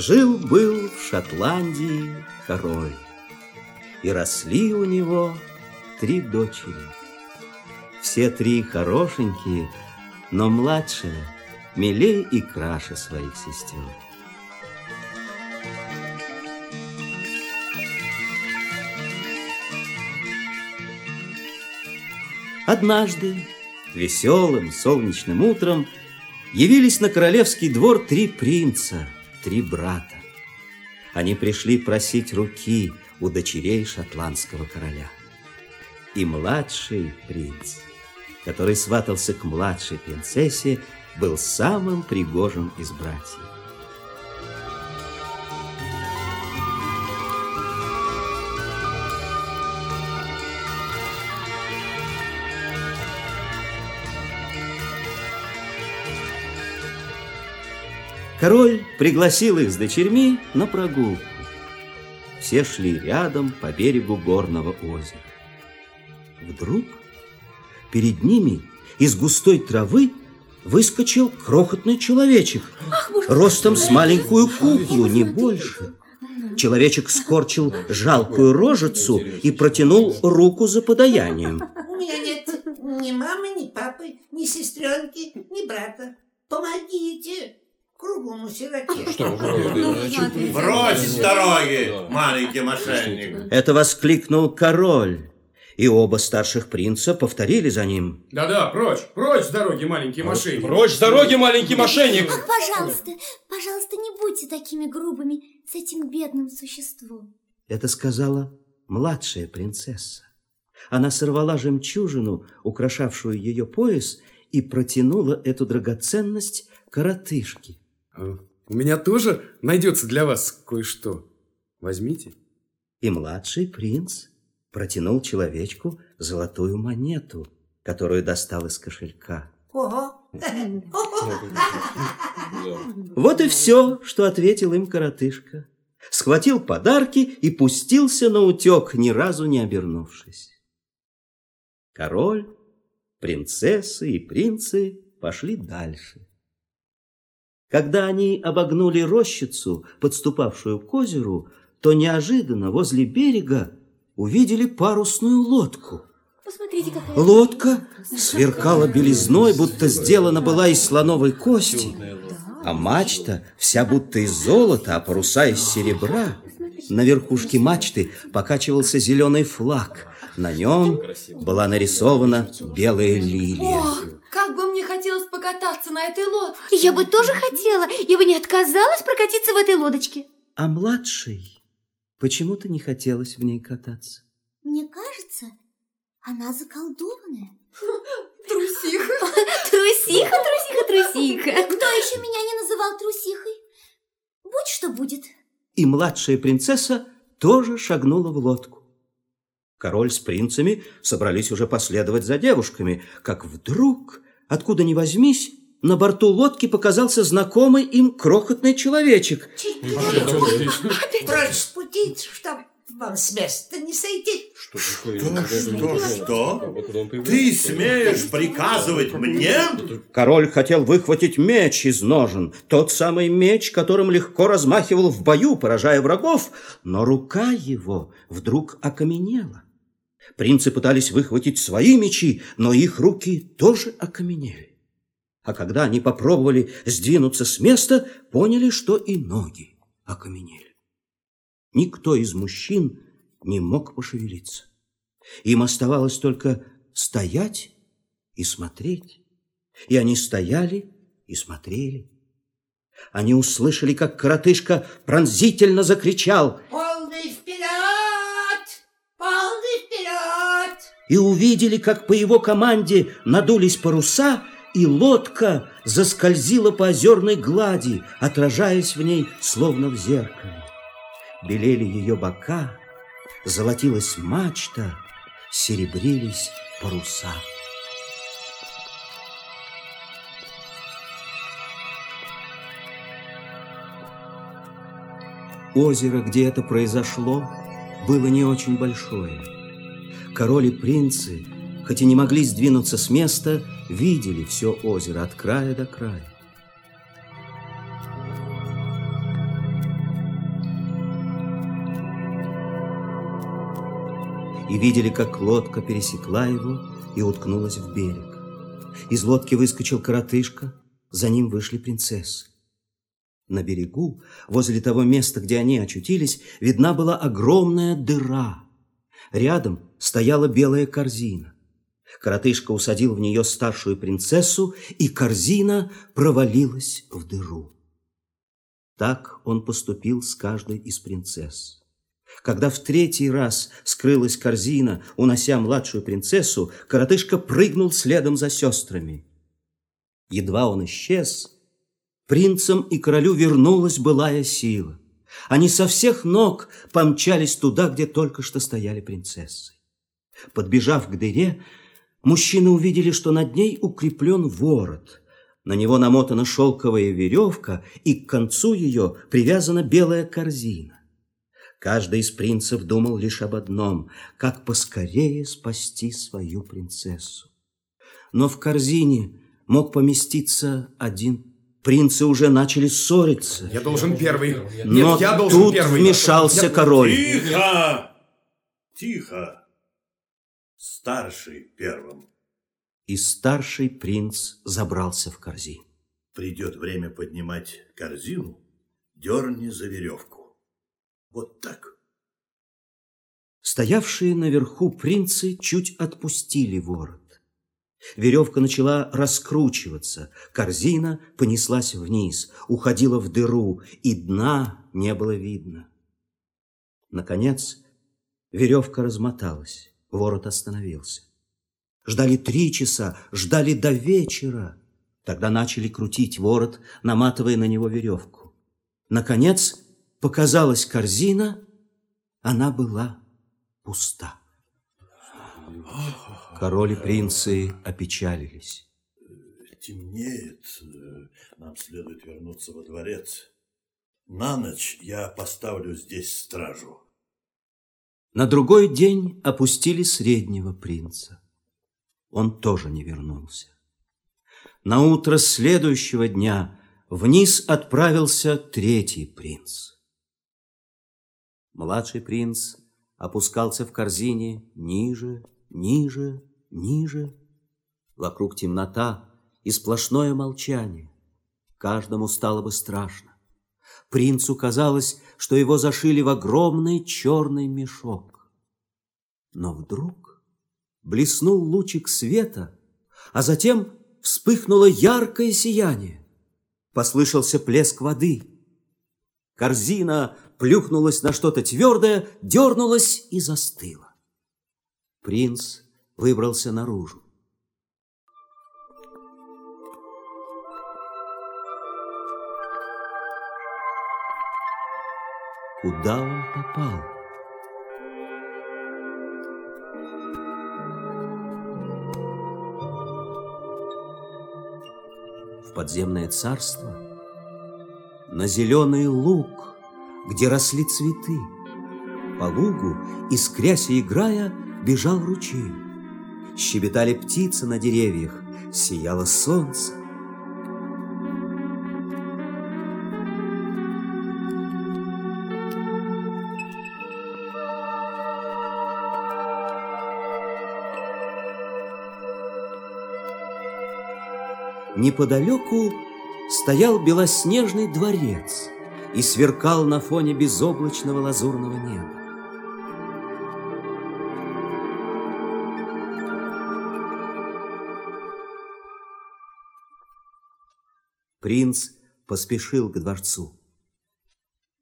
Жил-был в Шотландии король, и росли у него три дочери. Все три хорошенькие, но младшая милей и краше своих сестер. Однажды, веселым солнечным утром, явились на королевский двор три принца, три брата. Они пришли просить руки у дочерей шотландского короля. И младший принц, который сватался к младшей принцессе, был самым пригожим из братьев. Король пригласил их с дочерьми на прогулку. Все шли рядом по берегу горного озера. Вдруг перед ними из густой травы выскочил крохотный человечек, Ах, ростом с маленькую куклу, не больше. Человечек скорчил жалкую рожицу и протянул руку за подаянием. У меня нет ни мамы, ни папы, ни сестренки, ни брата. Помогите! Кругом сироте. Что вы Брось с дороги, маленький мошенник. Это воскликнул король. И оба старших принца повторили за ним. Да-да, прочь, прочь с дороги, маленький мошенник. Прочь с дороги, маленький мошенник. Ах, пожалуйста, пожалуйста, не будьте такими грубыми с этим бедным существом. Это сказала младшая принцесса. Она сорвала жемчужину, украшавшую ее пояс, и протянула эту драгоценность коротышке. А, у меня тоже найдется для вас кое-что. Возьмите. И младший принц протянул человечку золотую монету, которую достал из кошелька. Ого! Вот и все, что ответил им коротышка. Схватил подарки и пустился на утек, ни разу не обернувшись. Король, принцессы и принцы пошли дальше. Когда они обогнули рощицу, подступавшую к озеру, то неожиданно возле берега увидели парусную лодку. Посмотрите, какая Лодка сверкала белизной, будто сделана была из слоновой кости, а мачта вся будто из золота, а паруса из серебра. На верхушке мачты покачивался зеленый флаг. На нем была нарисована белая лилия. О, как покататься на этой лодке. Я бы тоже хотела. Я бы не отказалась прокатиться в этой лодочке. А младшей почему-то не хотелось в ней кататься. Мне кажется, она заколдованная. Трусиха. Трусиха, трусиха, трусиха. Кто еще меня не называл трусихой? Будь что будет. И младшая принцесса тоже шагнула в лодку. Король с принцами собрались уже последовать за девушками, как вдруг, откуда ни возьмись, на борту лодки показался знакомый им крохотный человечек. Прочь с пути, чтоб вам с места не сойти. Что такое? Что, что, что? Ты смеешь приказывать мне? Король хотел выхватить меч из ножен, тот самый меч, которым легко размахивал в бою, поражая врагов, но рука его вдруг окаменела. Принцы пытались выхватить свои мечи, но их руки тоже окаменели. А когда они попробовали сдвинуться с места, поняли, что и ноги окаменели. Никто из мужчин не мог пошевелиться. Им оставалось только стоять и смотреть. И они стояли и смотрели. Они услышали, как коротышка пронзительно закричал — и увидели, как по его команде надулись паруса, и лодка заскользила по озерной глади, отражаясь в ней, словно в зеркале. Белели ее бока, золотилась мачта, серебрились паруса. Озеро, где это произошло, было не очень большое. Король и принцы, хоть и не могли сдвинуться с места, видели все озеро от края до края. И видели, как лодка пересекла его и уткнулась в берег. Из лодки выскочил коротышка, за ним вышли принцессы. На берегу, возле того места, где они очутились, видна была огромная дыра. Рядом стояла белая корзина. Коротышка усадил в нее старшую принцессу, и корзина провалилась в дыру. Так он поступил с каждой из принцесс. Когда в третий раз скрылась корзина, унося младшую принцессу, коротышка прыгнул следом за сестрами. Едва он исчез, принцам и королю вернулась былая сила. Они со всех ног помчались туда, где только что стояли принцессы. Подбежав к дыре, мужчины увидели, что над ней укреплен ворот – на него намотана шелковая веревка, и к концу ее привязана белая корзина. Каждый из принцев думал лишь об одном – как поскорее спасти свою принцессу. Но в корзине мог поместиться один Принцы уже начали ссориться. Я должен первый. Нет, Но я должен тут первый. вмешался я... король. Тихо! Тихо! Старший первым и старший принц забрался в корзину. Придет время поднимать корзину, дерни за веревку. Вот так. Стоявшие наверху принцы чуть отпустили ворот. Веревка начала раскручиваться, корзина понеслась вниз, уходила в дыру, и дна не было видно. Наконец, веревка размоталась, ворот остановился. Ждали три часа, ждали до вечера. Тогда начали крутить ворот, наматывая на него веревку. Наконец показалась корзина, она была пуста. Король и принцы опечалились. Темнеет, нам следует вернуться во дворец. На ночь я поставлю здесь стражу. На другой день опустили среднего принца он тоже не вернулся. На утро следующего дня вниз отправился третий принц. Младший принц опускался в корзине ниже, ниже, ниже. Вокруг темнота и сплошное молчание. Каждому стало бы страшно. Принцу казалось, что его зашили в огромный черный мешок. Но вдруг блеснул лучик света, а затем вспыхнуло яркое сияние. Послышался плеск воды. Корзина плюхнулась на что-то твердое, дернулась и застыла. Принц выбрался наружу. Куда он попал? в подземное царство, на зеленый луг, где росли цветы. По лугу, искрясь и играя, бежал ручей. Щебетали птицы на деревьях, сияло солнце. Неподалеку стоял белоснежный дворец и сверкал на фоне безоблачного лазурного неба. Принц поспешил к дворцу.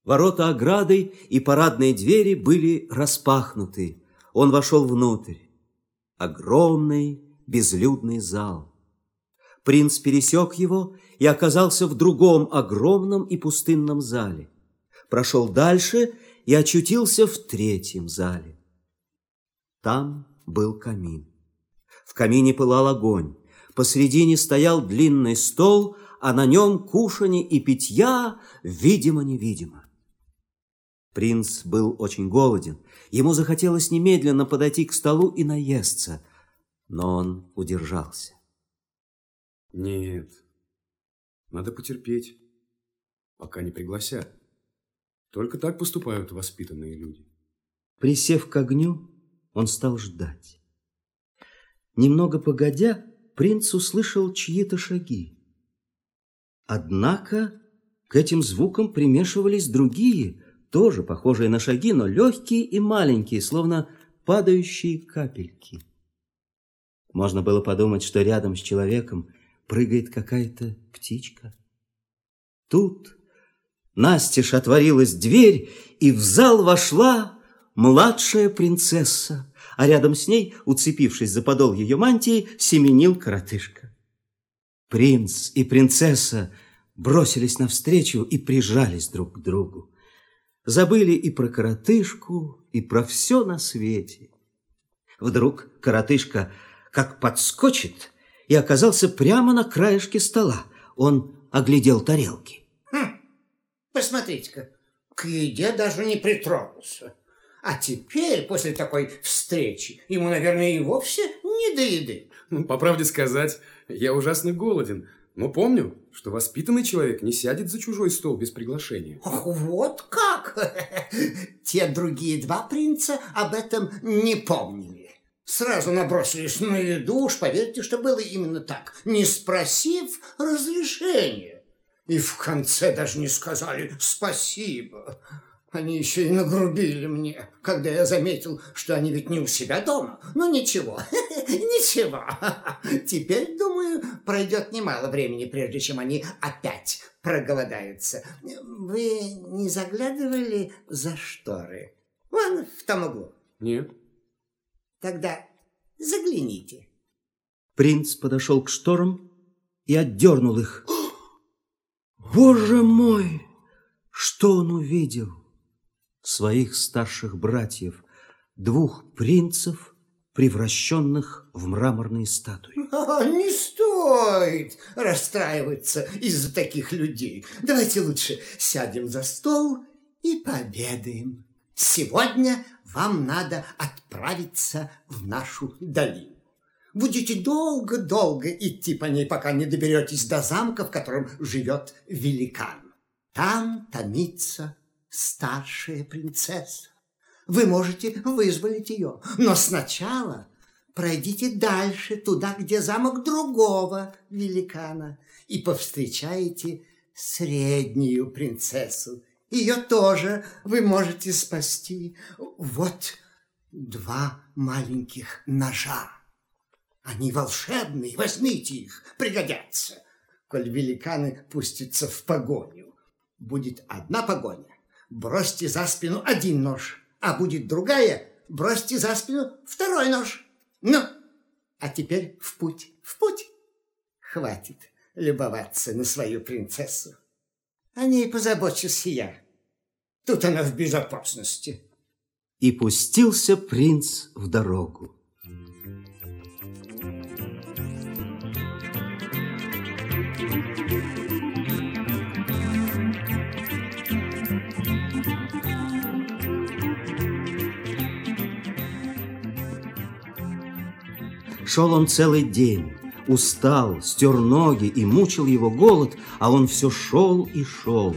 Ворота ограды и парадные двери были распахнуты. Он вошел внутрь. Огромный безлюдный зал. Принц пересек его и оказался в другом огромном и пустынном зале. Прошел дальше и очутился в третьем зале. Там был камин. В камине пылал огонь. Посредине стоял длинный стол, а на нем кушанье и питья, видимо-невидимо. Принц был очень голоден. Ему захотелось немедленно подойти к столу и наесться, но он удержался. Нет, надо потерпеть, пока не пригласят. Только так поступают воспитанные люди. Присев к огню, Он стал ждать. Немного погодя, принц услышал чьи-то шаги. Однако к этим звукам примешивались другие, тоже похожие на шаги, но легкие и маленькие, словно падающие капельки. Можно было подумать, что рядом с человеком прыгает какая-то птичка. Тут настежь отворилась дверь, и в зал вошла младшая принцесса, а рядом с ней, уцепившись за подол ее мантии, семенил коротышка. Принц и принцесса бросились навстречу и прижались друг к другу. Забыли и про коротышку, и про все на свете. Вдруг коротышка как подскочит и оказался прямо на краешке стола. Он оглядел тарелки. Хм, посмотрите-ка, к еде даже не притронулся. А теперь, после такой встречи, ему, наверное, и вовсе не до еды. Ну, по правде сказать, я ужасно голоден. Но помню, что воспитанный человек не сядет за чужой стол без приглашения. Ох, вот как! Те другие два принца об этом не помнили. Сразу набросились на еду, уж поверьте, что было именно так, не спросив разрешения. И в конце даже не сказали «спасибо». Они еще и нагрубили мне, когда я заметил, что они ведь не у себя дома. Ну ничего, ничего. Теперь, думаю, пройдет немало времени, прежде чем они опять проголодаются. Вы не заглядывали за шторы? Вон в том углу. Нет. Тогда загляните. Принц подошел к шторам и отдернул их. Боже мой! Что он увидел? Своих старших братьев, двух принцев, превращенных в мраморные статуи. А, не стоит расстраиваться из-за таких людей. Давайте лучше сядем за стол и пообедаем. Сегодня вам надо отправиться в нашу долину. Будете долго-долго идти по ней, пока не доберетесь до замка, в котором живет великан. Там томится старшая принцесса. Вы можете вызволить ее, но сначала пройдите дальше, туда, где замок другого великана, и повстречаете среднюю принцессу. Ее тоже вы можете спасти. Вот два маленьких ножа. Они волшебные, возьмите их, пригодятся. Коль великаны пустятся в погоню, будет одна погоня, бросьте за спину один нож, а будет другая, бросьте за спину второй нож. Ну, а теперь в путь, в путь. Хватит любоваться на свою принцессу. О ней позабочусь я. Тут она в безопасности. И пустился принц в дорогу. Шел он целый день, устал, стер ноги и мучил его голод, а он все шел и шел.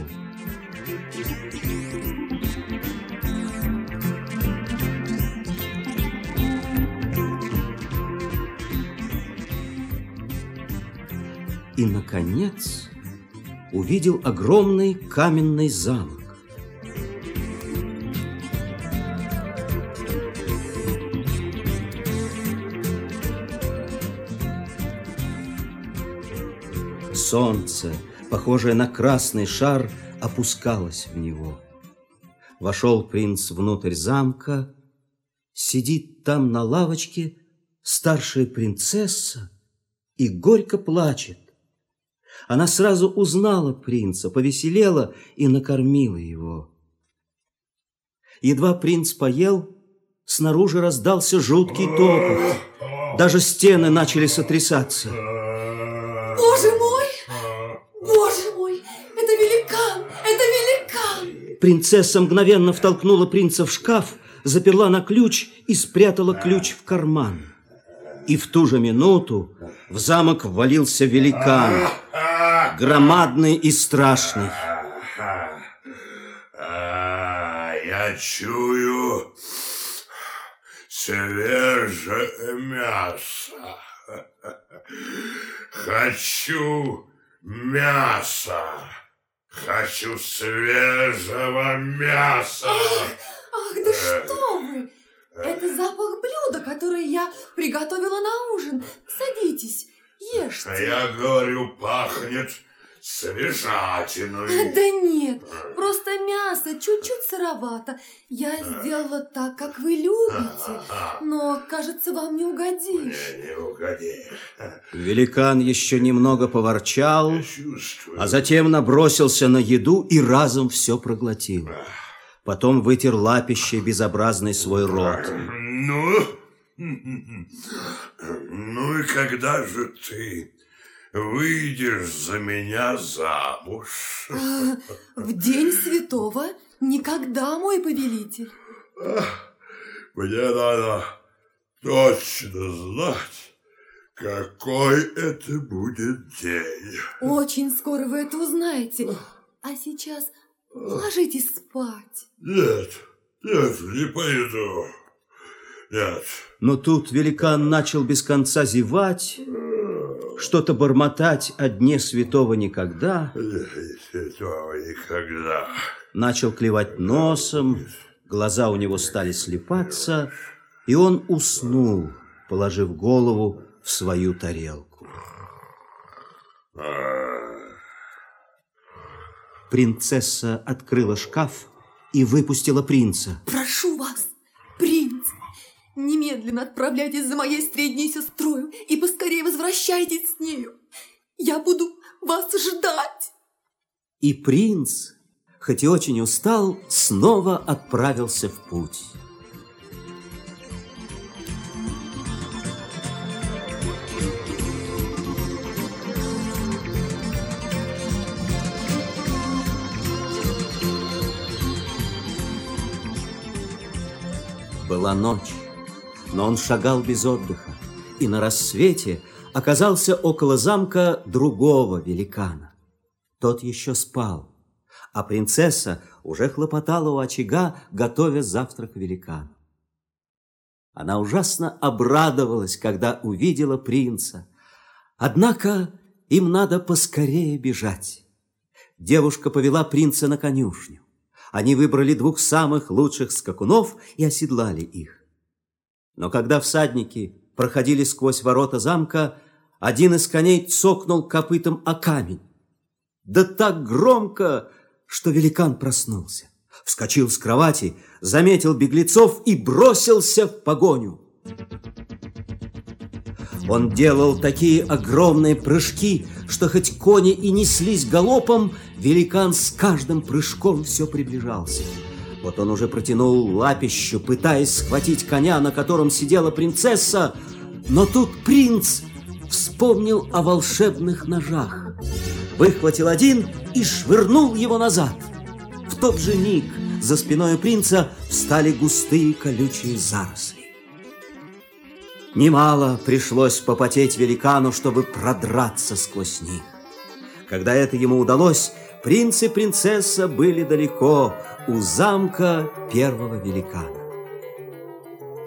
И, наконец, увидел огромный каменный замок. Солнце, похожее на красный шар, опускалось в него. Вошел принц внутрь замка, сидит там на лавочке старшая принцесса и горько плачет. Она сразу узнала принца, повеселела и накормила его. Едва принц поел, снаружи раздался жуткий топот. Даже стены начали сотрясаться. Боже мой! Боже мой! Это великан! Это великан! Принцесса мгновенно втолкнула принца в шкаф, заперла на ключ и спрятала ключ в карман. И в ту же минуту в замок ввалился великан, громадный и страшный. А, я чую свежее мясо. Хочу мяса. Хочу свежего мяса. Ах, ах да что вы! Это запах блюда, которое я приготовила на ужин. Садитесь, ешьте. Я говорю, пахнет свежатиной. Да нет, просто мясо чуть-чуть сыровато. Я сделала так, как вы любите, но, кажется, вам не угодишь. Не, не угоди. Великан еще немного поворчал, а затем набросился на еду и разом все проглотил. Потом вытер лапище безобразный свой рот. Ну, ну и когда же ты выйдешь за меня замуж? А, в день святого никогда, мой повелитель. Мне надо точно знать, какой это будет день. Очень скоро вы это узнаете. А сейчас ложитесь спать. Нет, нет, не пойду. Нет. Но тут великан начал без конца зевать, что-то бормотать о дне святого никогда. Святого никогда. Начал клевать носом, глаза у него стали слепаться, и он уснул, положив голову в свою тарелку. Принцесса открыла шкаф и выпустила принца. Прошу вас, принц, немедленно отправляйтесь за моей средней сестрой и поскорее возвращайтесь с нею. Я буду вас ждать. И принц, хоть и очень устал, снова отправился в путь. Была ночь, но он шагал без отдыха, и на рассвете оказался около замка другого великана. Тот еще спал, а принцесса уже хлопотала у очага, готовя завтрак великану. Она ужасно обрадовалась, когда увидела принца. Однако им надо поскорее бежать. Девушка повела принца на конюшню. Они выбрали двух самых лучших скакунов и оседлали их. Но когда всадники проходили сквозь ворота замка, один из коней цокнул копытом о камень. Да так громко, что великан проснулся. Вскочил с кровати, заметил беглецов и бросился в погоню. Он делал такие огромные прыжки, что хоть кони и неслись галопом, великан с каждым прыжком все приближался. Вот он уже протянул лапищу, пытаясь схватить коня, на котором сидела принцесса, но тут принц вспомнил о волшебных ножах, выхватил один и швырнул его назад. В тот же миг за спиной принца встали густые колючие заросли. Немало пришлось попотеть великану, чтобы продраться сквозь них. Когда это ему удалось, принц и принцесса были далеко, у замка первого великана.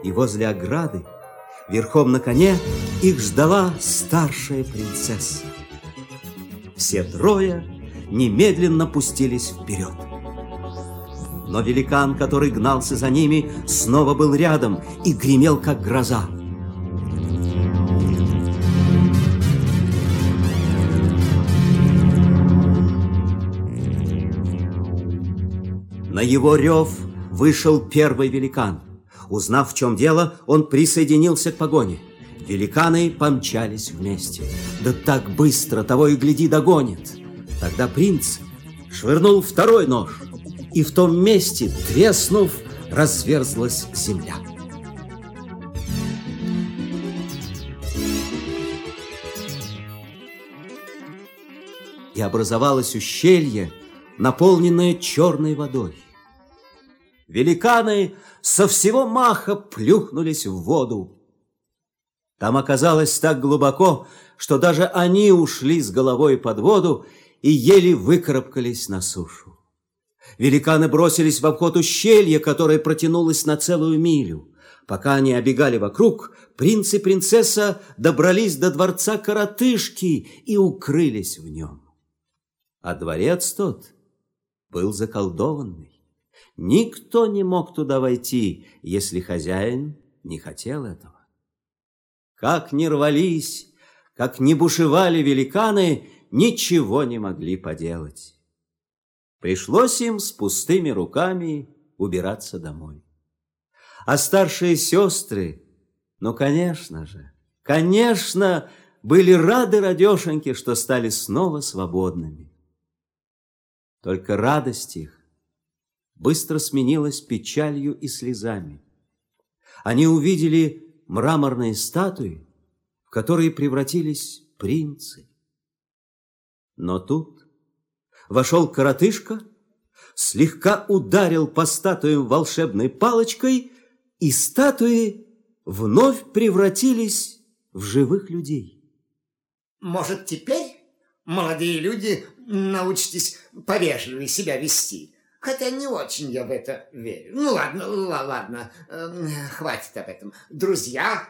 И возле ограды, верхом на коне, их ждала старшая принцесса. Все трое немедленно пустились вперед. Но великан, который гнался за ними, снова был рядом и гремел, как гроза. На его рев вышел первый великан. Узнав, в чем дело, он присоединился к погоне. Великаны помчались вместе. Да так быстро, того и гляди, догонит. Тогда принц швырнул второй нож, и в том месте, треснув, разверзлась земля. И образовалось ущелье, наполненное черной водой. Великаны со всего маха плюхнулись в воду. Там оказалось так глубоко, что даже они ушли с головой под воду и еле выкарабкались на сушу. Великаны бросились в обход ущелья, которое протянулось на целую милю. Пока они обегали вокруг, принц и принцесса добрались до дворца коротышки и укрылись в нем. А дворец тот был заколдованный. Никто не мог туда войти, если хозяин не хотел этого. Как ни рвались, как ни бушевали великаны, ничего не могли поделать. Пришлось им с пустыми руками убираться домой. А старшие сестры, ну, конечно же, конечно, были рады радешеньке, что стали снова свободными. Только радость их быстро сменилась печалью и слезами. Они увидели мраморные статуи, в которые превратились принцы. Но тут вошел коротышка, слегка ударил по статуям волшебной палочкой, и статуи вновь превратились в живых людей. Может, теперь, молодые люди, научитесь повежливее себя вести? Хотя не очень я в это верю. Ну ладно, ладно, э, хватит об этом. Друзья,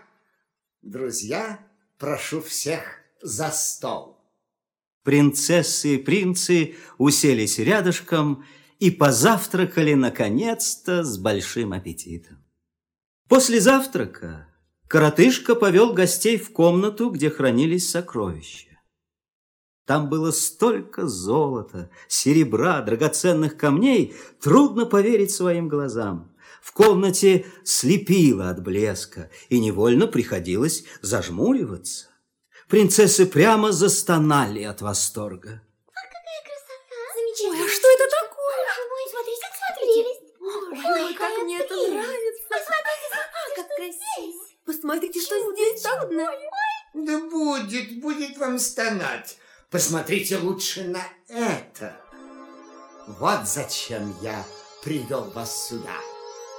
друзья, прошу всех за стол. Принцессы и принцы уселись рядышком и позавтракали, наконец-то, с большим аппетитом. После завтрака коротышка повел гостей в комнату, где хранились сокровища. Там было столько золота, серебра, драгоценных камней, трудно поверить своим глазам. В комнате слепило от блеска, и невольно приходилось зажмуриваться. Принцессы прямо застонали от восторга. Замечательно. Ой, а что это такое? Боже мой, смотрите, смотрите. Ой, как мне это нравится. Посмотрите, как красиво. Посмотрите, что здесь такое. Да будет, будет вам стонать. Посмотрите лучше на это. Вот зачем я привел вас сюда.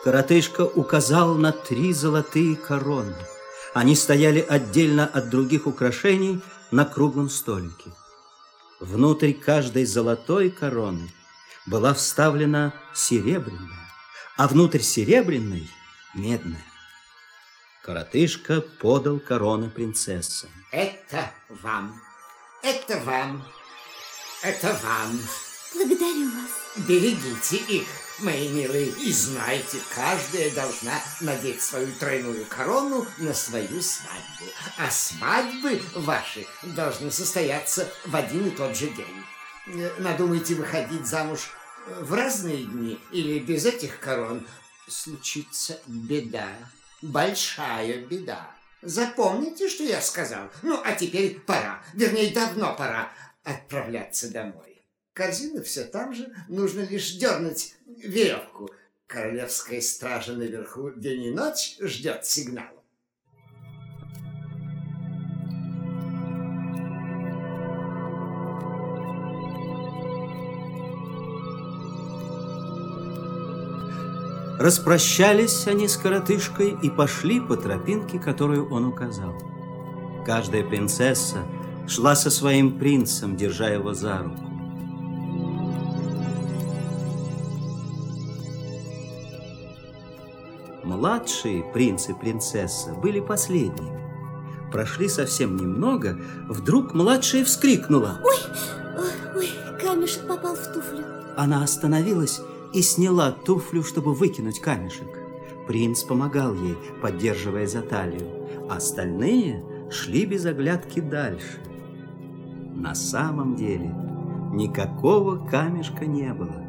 Коротышка указал на три золотые короны. Они стояли отдельно от других украшений на круглом столике. Внутрь каждой золотой короны была вставлена серебряная, а внутрь серебряной – медная. Коротышка подал короны принцессам. Это вам, это вам, это вам. Благодарю вас. Берегите их, мои милые, и знайте, каждая должна надеть свою тройную корону на свою свадьбу. А свадьбы ваши должны состояться в один и тот же день. Э, Надумайте выходить замуж в разные дни или без этих корон, случится беда, большая беда. Запомните, что я сказал. Ну, а теперь пора, вернее, давно пора отправляться домой. Корзина все там же, нужно лишь дернуть веревку. Королевская стража наверху день и ночь ждет сигнала. Распрощались они с коротышкой и пошли по тропинке, которую он указал. Каждая принцесса шла со своим принцем, держа его за руку. Младшие принц и принцесса были последними. Прошли совсем немного, вдруг младшая вскрикнула. Ой, ой, камешек попал в туфлю. Она остановилась и сняла туфлю, чтобы выкинуть камешек. Принц помогал ей, поддерживая за талию, а остальные шли без оглядки дальше. На самом деле никакого камешка не было.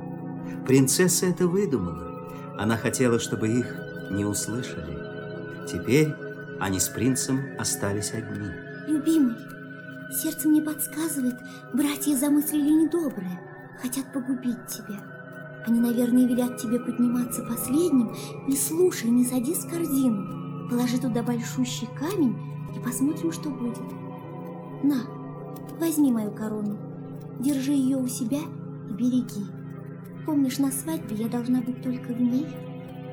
Принцесса это выдумала. Она хотела, чтобы их не услышали. Теперь они с принцем остались одни. Любимый, сердце мне подсказывает, братья замыслили недоброе, хотят погубить тебя. Они, наверное, велят тебе подниматься последним. Не слушай, не садись в корзину. Положи туда большущий камень и посмотрим, что будет. На, возьми мою корону. Держи ее у себя и береги. Помнишь, на свадьбе я должна быть только в ней?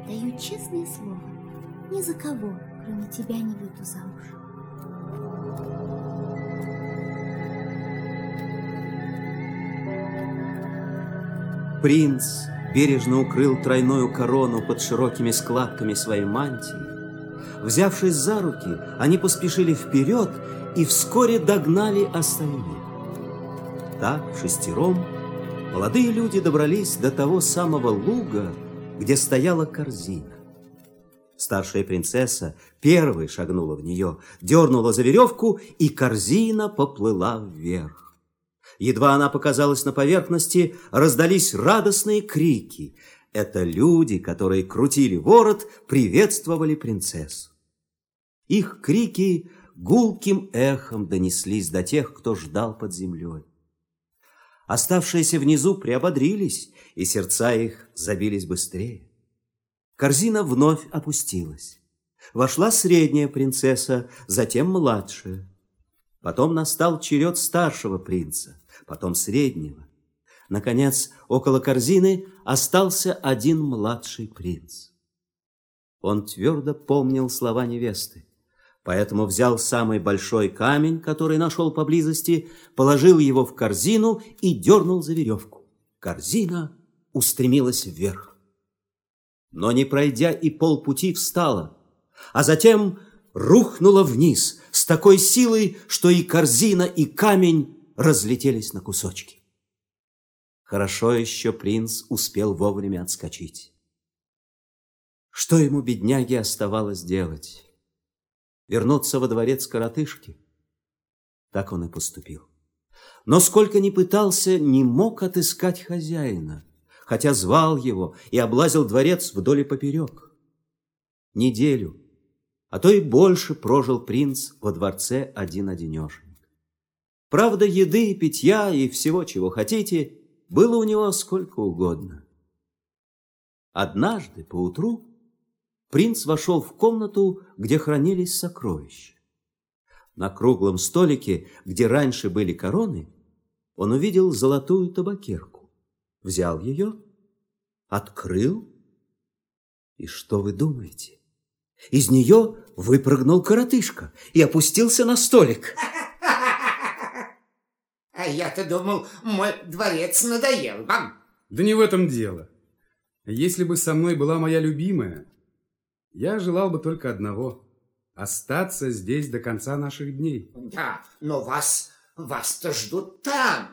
Даю честное слово. Ни за кого, кроме тебя, не выйду замуж. Принц бережно укрыл тройную корону под широкими складками своей мантии, Взявшись за руки, они поспешили вперед и вскоре догнали остальных. Так, шестером, молодые люди добрались до того самого луга, где стояла корзина. Старшая принцесса первой шагнула в нее, дернула за веревку, и корзина поплыла вверх. Едва она показалась на поверхности, раздались радостные крики. Это люди, которые крутили ворот, приветствовали принцессу. Их крики гулким эхом донеслись до тех, кто ждал под землей. Оставшиеся внизу приободрились, и сердца их забились быстрее. Корзина вновь опустилась. Вошла средняя принцесса, затем младшая. Потом настал черед старшего принца, потом среднего. Наконец, около корзины остался один младший принц. Он твердо помнил слова невесты, поэтому взял самый большой камень, который нашел поблизости, положил его в корзину и дернул за веревку. Корзина устремилась вверх но не пройдя и полпути встала, а затем рухнула вниз с такой силой, что и корзина, и камень разлетелись на кусочки. Хорошо еще принц успел вовремя отскочить. Что ему, бедняге, оставалось делать? Вернуться во дворец коротышки? Так он и поступил. Но сколько ни пытался, не мог отыскать хозяина – хотя звал его и облазил дворец вдоль и поперек. Неделю, а то и больше прожил принц во дворце один-одинешенек. Правда, еды питья и всего, чего хотите, было у него сколько угодно. Однажды поутру принц вошел в комнату, где хранились сокровища. На круглом столике, где раньше были короны, он увидел золотую табакерку взял ее, открыл, и что вы думаете? Из нее выпрыгнул коротышка и опустился на столик. А я-то думал, мой дворец надоел вам. Да не в этом дело. Если бы со мной была моя любимая, я желал бы только одного – остаться здесь до конца наших дней. Да, но вас, вас-то ждут там,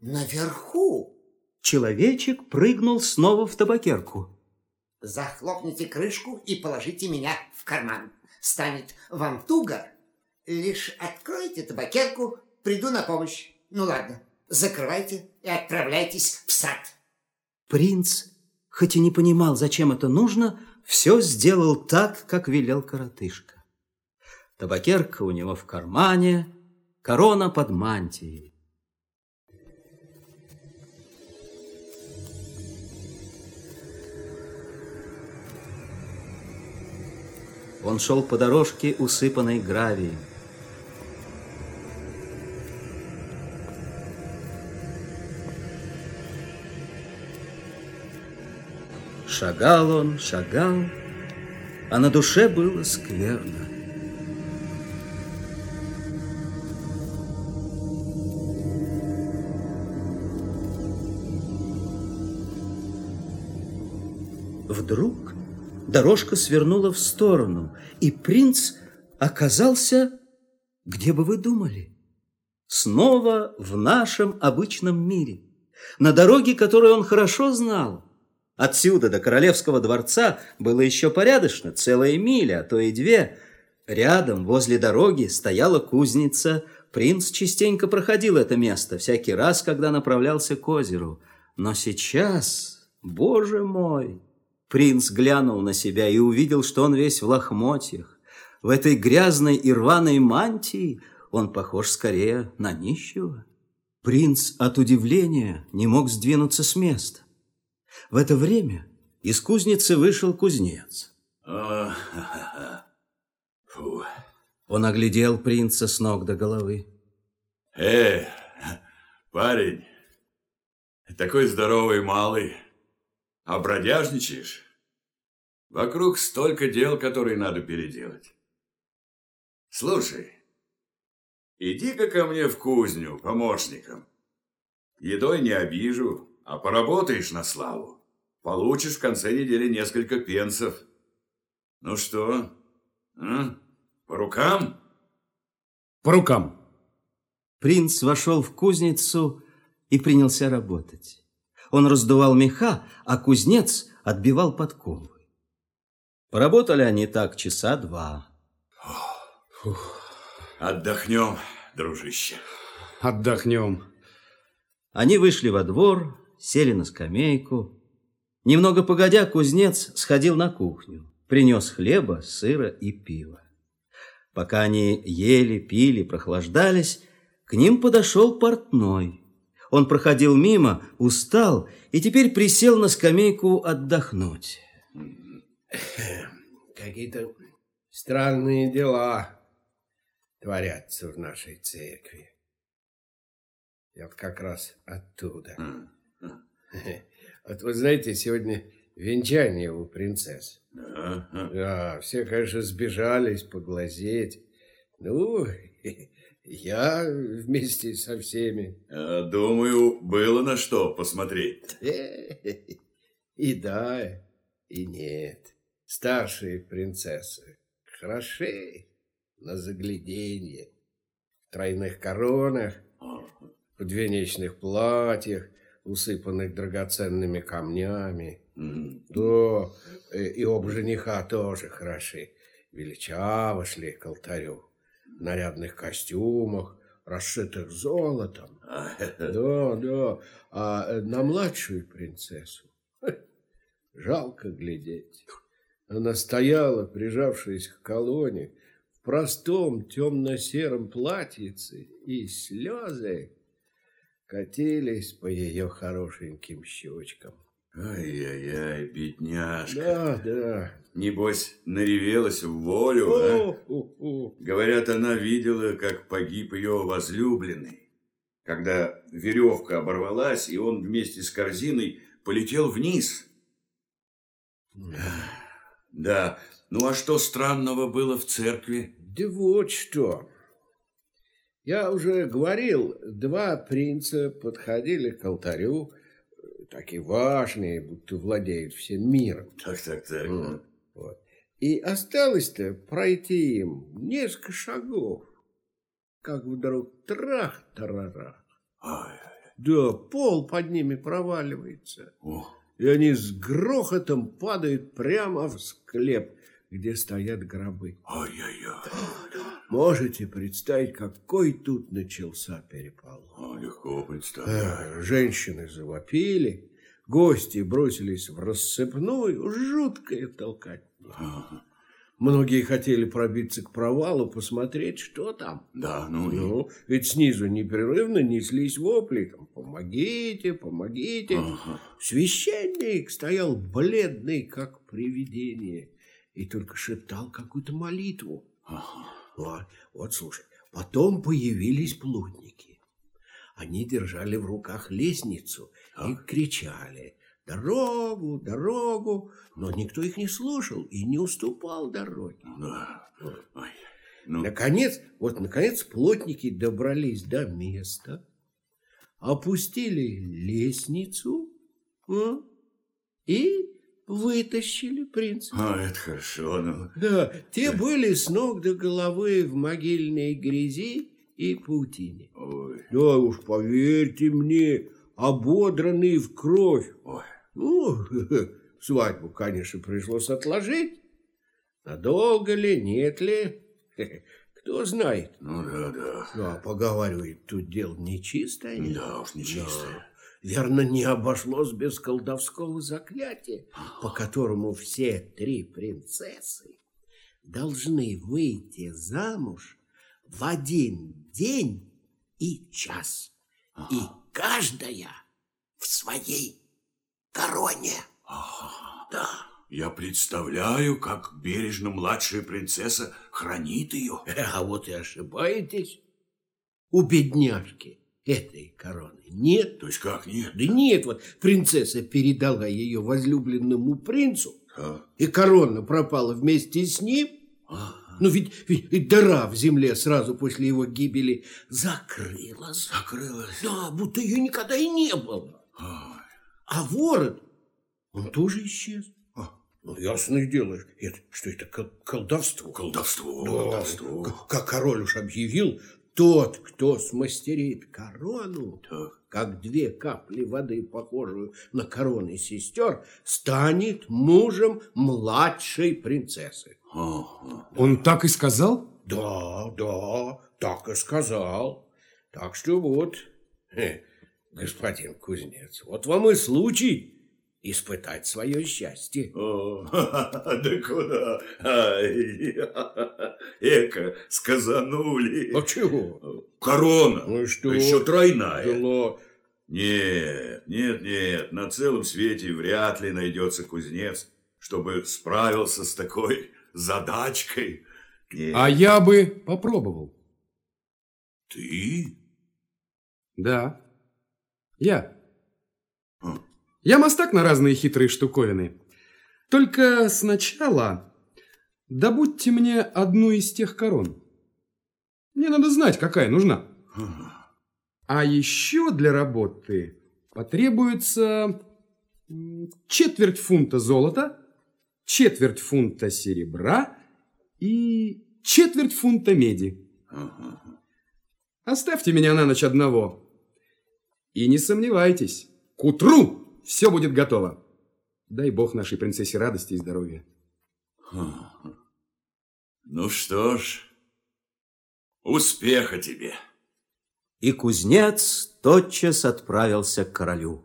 наверху. Человечек прыгнул снова в табакерку. Захлопните крышку и положите меня в карман. Станет вам туго. Лишь откройте табакерку, приду на помощь. Ну ладно, закрывайте и отправляйтесь в сад. Принц, хоть и не понимал, зачем это нужно, все сделал так, как велел коротышка. Табакерка у него в кармане, корона под мантией. Он шел по дорожке, усыпанной гравием. Шагал он, шагал, а на душе было скверно. Вдруг дорожка свернула в сторону, и принц оказался, где бы вы думали, снова в нашем обычном мире, на дороге, которую он хорошо знал. Отсюда до королевского дворца было еще порядочно, целая миля, а то и две. Рядом, возле дороги, стояла кузница. Принц частенько проходил это место, всякий раз, когда направлялся к озеру. Но сейчас, боже мой, Принц глянул на себя и увидел, что он весь в лохмотьях. В этой грязной и рваной мантии он похож скорее на нищего. Принц от удивления не мог сдвинуться с места. В это время из кузницы вышел кузнец. Фу. Он оглядел принца с ног до головы. Эй, парень, такой здоровый малый, а бродяжничаешь? Вокруг столько дел, которые надо переделать. Слушай, иди-ка ко мне в кузню помощником. Едой не обижу, а поработаешь на славу. Получишь в конце недели несколько пенсов. Ну что, А? По рукам? По рукам. Принц вошел в кузницу и принялся работать. Он раздувал меха, а кузнец отбивал подковы. Поработали они так часа два. Отдохнем, дружище. Отдохнем. Они вышли во двор, сели на скамейку. Немного погодя, кузнец сходил на кухню, принес хлеба, сыра и пива. Пока они ели, пили, прохлаждались, к ним подошел портной. Он проходил мимо, устал и теперь присел на скамейку отдохнуть. Какие-то странные дела творятся в нашей церкви. Я вот как раз оттуда. Вот вы знаете, сегодня венчание у принцесс. Да, все, конечно, сбежались поглазеть. Ну, я вместе со всеми. А, Думаю, было на что посмотреть. И да, и нет. Старшие принцессы хороши на загляденье. В тройных коронах, в подвенечных платьях, усыпанных драгоценными камнями. Да, и, и оба жениха тоже хороши. Величаво шли к алтарю. Нарядных костюмах, расшитых золотом. Да, да. А на младшую принцессу жалко глядеть. Она стояла, прижавшись к колонне, в простом темно-сером платьице, и слезы катились по ее хорошеньким щечкам. Ай-яй-яй, бедняжка. Да, да. Небось, наревелась в волю, а? Говорят, она видела, как погиб ее возлюбленный. Когда веревка оборвалась, и он вместе с корзиной полетел вниз. Да, ну а что странного было в церкви? Да вот что. Я уже говорил, два принца подходили к алтарю, такие важные, будто владеют всем миром. Так, так, так. Вот, вот. И осталось-то пройти им несколько шагов, как вдруг трах-тарарах. Да, пол под ними проваливается, о, и они с грохотом падают прямо в склеп, где стоят гробы. ай-яй-яй. Можете представить, какой тут начался переполох? О, легко представляю. Эх, Женщины завопили, гости бросились в рассыпную, жуткая толкотня. Ага. Многие хотели пробиться к провалу, посмотреть, что там. Да, ну и... Ну, ведь снизу непрерывно неслись вопли, там, помогите, помогите. Ага. Священник стоял бледный, как привидение, и только шептал какую-то молитву. Ага. Вот, вот, слушай, потом появились плотники. Они держали в руках лестницу и кричали «Дорогу, дорогу!» Но никто их не слушал и не уступал дороги. Да. Ай. Ну, Наконец, вот, наконец, плотники добрались до места, опустили лестницу м, и вытащили принца. а, это хорошо, ну. Да, те были с ног до головы в могильной грязи и паутине. Ой, Да уж, поверьте мне, ободранные в кровь. ой. Ну, свадьбу, конечно, пришлось отложить. Надолго ли, нет ли, кто знает. Ну да, да. Да, поговаривает, тут дело нечистое. Да уж, нечистое. Верно, не обошлось без колдовского заклятия, по которому все три принцессы должны выйти замуж в один день и час. И каждая в своей короне. Да. Я представляю, как бережно младшая принцесса хранит ее. А вот и ошибаетесь. У бедняжки этой короны нет. То есть как нет? Да нет, вот принцесса передала ее возлюбленному принцу, А? и корона пропала вместе с ним. Ну ведь, ведь дыра в земле сразу после его гибели закрылась. Закрылась. Да, будто ее никогда и не было. Ай. А ворот, он тоже исчез. Ну, ясное дело, это, что это колдовство. Колдовство, Да, колдовство. Как король уж объявил, тот, кто смастерит корону, как две капли воды, похожую на короны сестер, станет мужем младшей принцессы. Ага. Он так и сказал? Да, да, так и сказал. Так что вот, э, господин кузнец, вот вам и случай испытать свое счастье. О, да куда? Эко, сказанули. А чего? Корона. Ну что? Еще тройная. Да, Нет, нет, нет, на целом свете вряд ли найдется кузнец, чтобы справился с такой задачкой. Нет. А я бы попробовал. Ты? Да. Я. Я мастак на разные хитрые штуковины. Только сначала добудьте мне одну из тех корон. Мне надо знать, какая нужна. А еще для работы потребуется четверть фунта золота, четверть фунта серебра и четверть фунта меди. Оставьте меня на ночь одного. И не сомневайтесь, к утру все будет готово. Дай бог нашей принцессе радости и здоровья. Ну что ж, успеха тебе. И кузнец тотчас отправился к королю.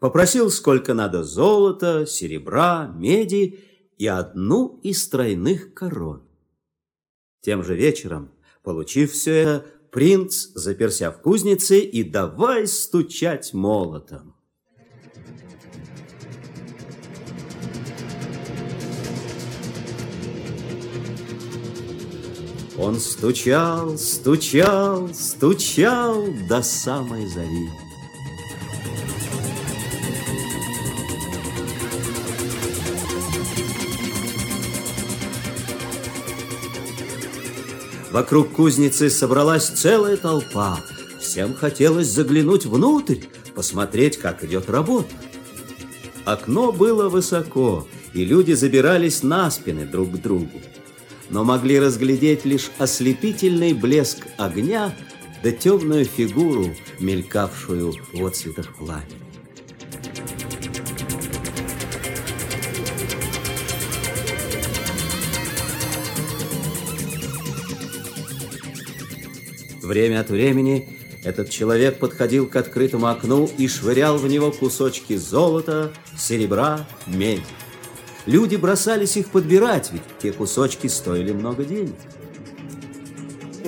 Попросил, сколько надо золота, серебра, меди и одну из тройных корон. Тем же вечером, получив все это, принц заперся в кузнице и давай стучать молотом. Он стучал, стучал, стучал до самой зари. Вокруг кузницы собралась целая толпа. Всем хотелось заглянуть внутрь, посмотреть, как идет работа. Окно было высоко, и люди забирались на спины друг к другу но могли разглядеть лишь ослепительный блеск огня да темную фигуру, мелькавшую в отцветах пламени. Время от времени этот человек подходил к открытому окну и швырял в него кусочки золота, серебра, меди. Люди бросались их подбирать, ведь те кусочки стоили много денег.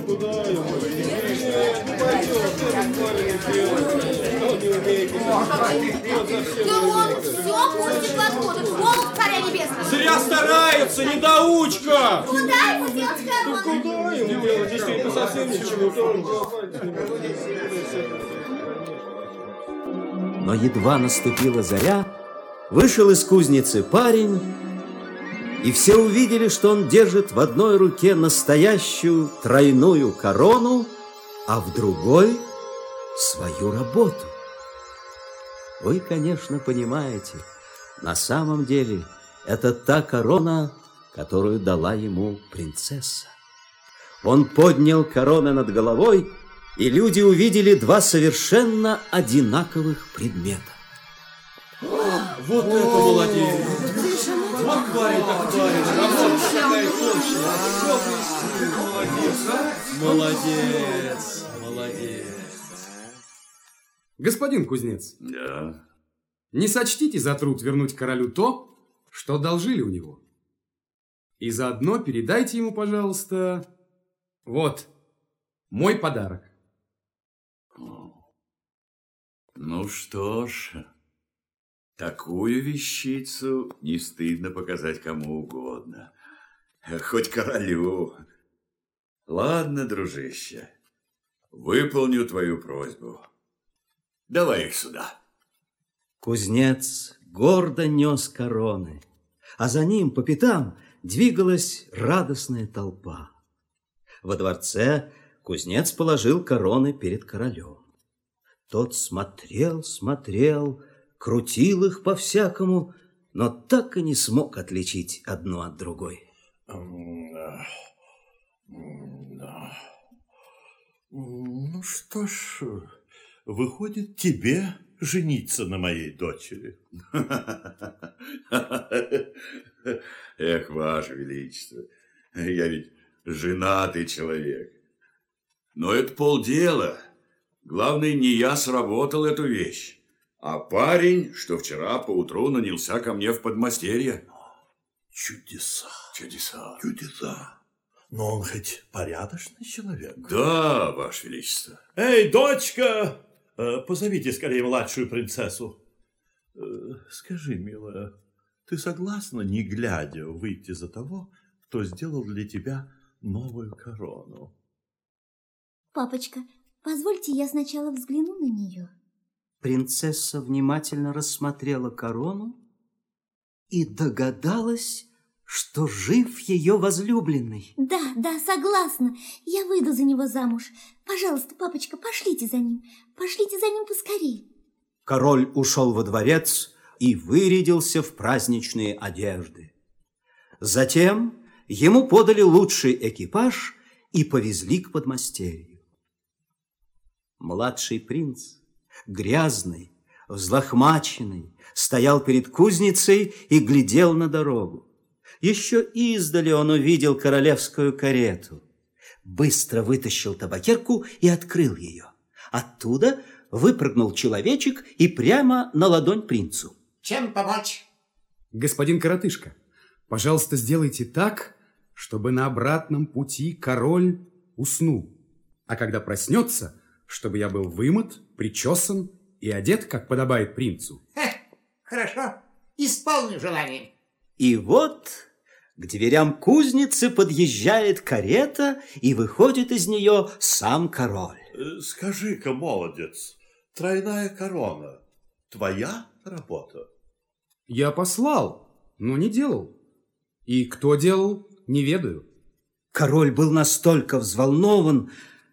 Да он все пустит в отходы. Волк царя небесного. Зря стараются, недоучка! Куда ему делать корону? Куда ему делать, если это совсем ничего? Но едва наступила заря, вышел из кузницы парень, и все увидели, что он держит в одной руке настоящую тройную корону, а в другой свою работу. Вы, конечно, понимаете, на самом деле это та корона, которую дала ему принцесса. Он поднял корону над головой, и люди увидели два совершенно одинаковых предмета. Вот это молодец! Вот парень так парень, работа такая точная. Молодец, а? Молодец, молодец. Господин кузнец, Да. не сочтите за труд вернуть королю то, что одолжили у него. И заодно передайте ему, пожалуйста, вот, мой подарок. Ну что ж, такую вещицу не стыдно показать кому угодно. Хоть королю. Ладно, дружище, выполню твою просьбу. Давай их сюда. Кузнец гордо нес короны, а за ним по пятам двигалась радостная толпа. Во дворце кузнец положил короны перед королем. Тот смотрел, смотрел, крутил их по-всякому но так и не смог отличить одну от другой. Ну что ж, выходит, тебе жениться на моей дочери. Эх, Ваше Величество, я ведь женатый человек. Но это полдела. Главное, не я сработал эту вещь, а парень, что вчера поутру нанялся ко мне в подмастерье. Чудеса. Чудеса. Чудеса. Но он хоть порядочный человек? Да, Ваше Величество. Эй, дочка, э, позовите скорее младшую принцессу. Э, скажи, милая, ты согласна, не глядя, выйти за того, кто сделал для тебя новую корону? Папочка, позвольте я сначала взгляну на нее. Принцесса внимательно рассмотрела корону и догадалась, что жив ее возлюбленный. Да, да, согласна. Я выйду за него замуж. Пожалуйста, папочка, пошлите за ним. Пошлите за ним поскорей. Король ушел во дворец и вырядился в праздничные одежды. Затем ему подали лучший экипаж и повезли к подмастерью. Младший принц, грязный, взлохмаченный, стоял перед кузницей и глядел на дорогу. Еще издали он увидел королевскую карету. Быстро вытащил табакерку и открыл ее. Оттуда выпрыгнул человечек и прямо на ладонь принцу. Чем помочь? Господин Коротышка, пожалуйста, сделайте так, чтобы на обратном пути король уснул. А когда проснется, чтобы я был вымыт, причесан и одет, как подобает принцу. Хе, хорошо, исполню желание. И вот к дверям кузницы подъезжает карета, и выходит из нее сам король. Э, Скажи-ка, молодец, тройная корона – твоя работа? Я послал, но не делал. И кто делал, не ведаю. Король был настолько взволнован,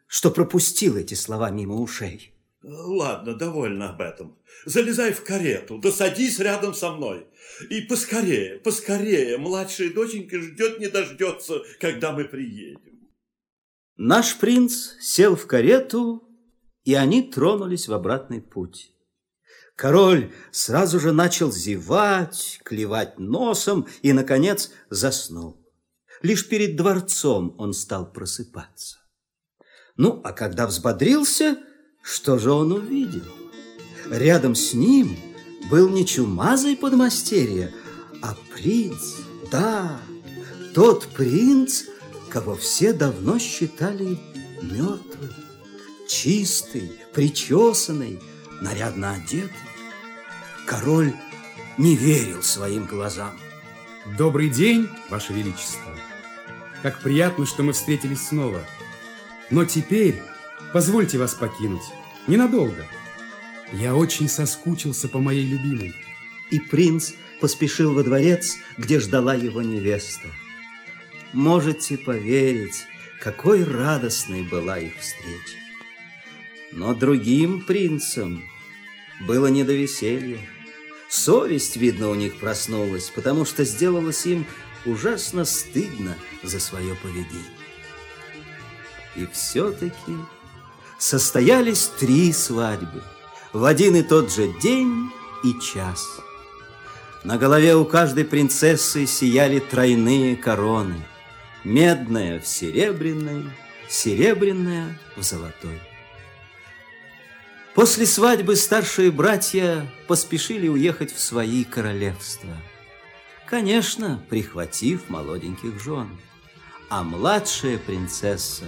что пропустил эти слова мимо ушей. Ладно, довольно об этом. Залезай в карету, да садись рядом со мной. И поскорее, поскорее, младшая доченька ждет не дождется, когда мы приедем. Наш принц сел в карету, и они тронулись в обратный путь. Король сразу же начал зевать, клевать носом и, наконец, заснул. Лишь перед дворцом он стал просыпаться. Ну, а когда взбодрился, что же он увидел? Рядом с ним был не чумазый подмастерье, а принц, да, тот принц, кого все давно считали мертвым, чистый, причесанный, нарядно одетый. Король не верил своим глазам. Добрый день, Ваше Величество. Как приятно, что мы встретились снова. Но теперь позвольте вас покинуть. Ненадолго. Я очень соскучился по моей любимой. И принц поспешил во дворец, где ждала его невеста. Можете поверить, какой радостной была их встреча. Но другим принцам было не до веселья. Совесть, видно, у них проснулась, потому что сделалось им ужасно стыдно за свое поведение. И все-таки состоялись три свадьбы в один и тот же день и час. На голове у каждой принцессы сияли тройные короны. Медная в серебряной, серебряная в золотой. После свадьбы старшие братья поспешили уехать в свои королевства. Конечно, прихватив молоденьких жен. А младшая принцесса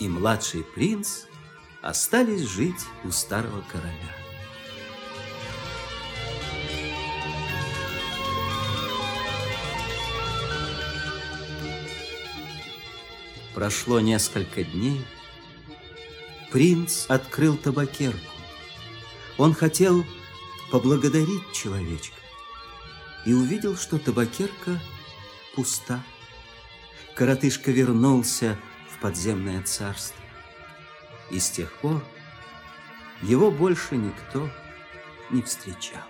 и младший принц остались жить у старого короля. Прошло несколько дней. Принц открыл табакерку. Он хотел поблагодарить человечка и увидел, что табакерка пуста. Коротышка вернулся подземное царство. И с тех пор его больше никто не встречал.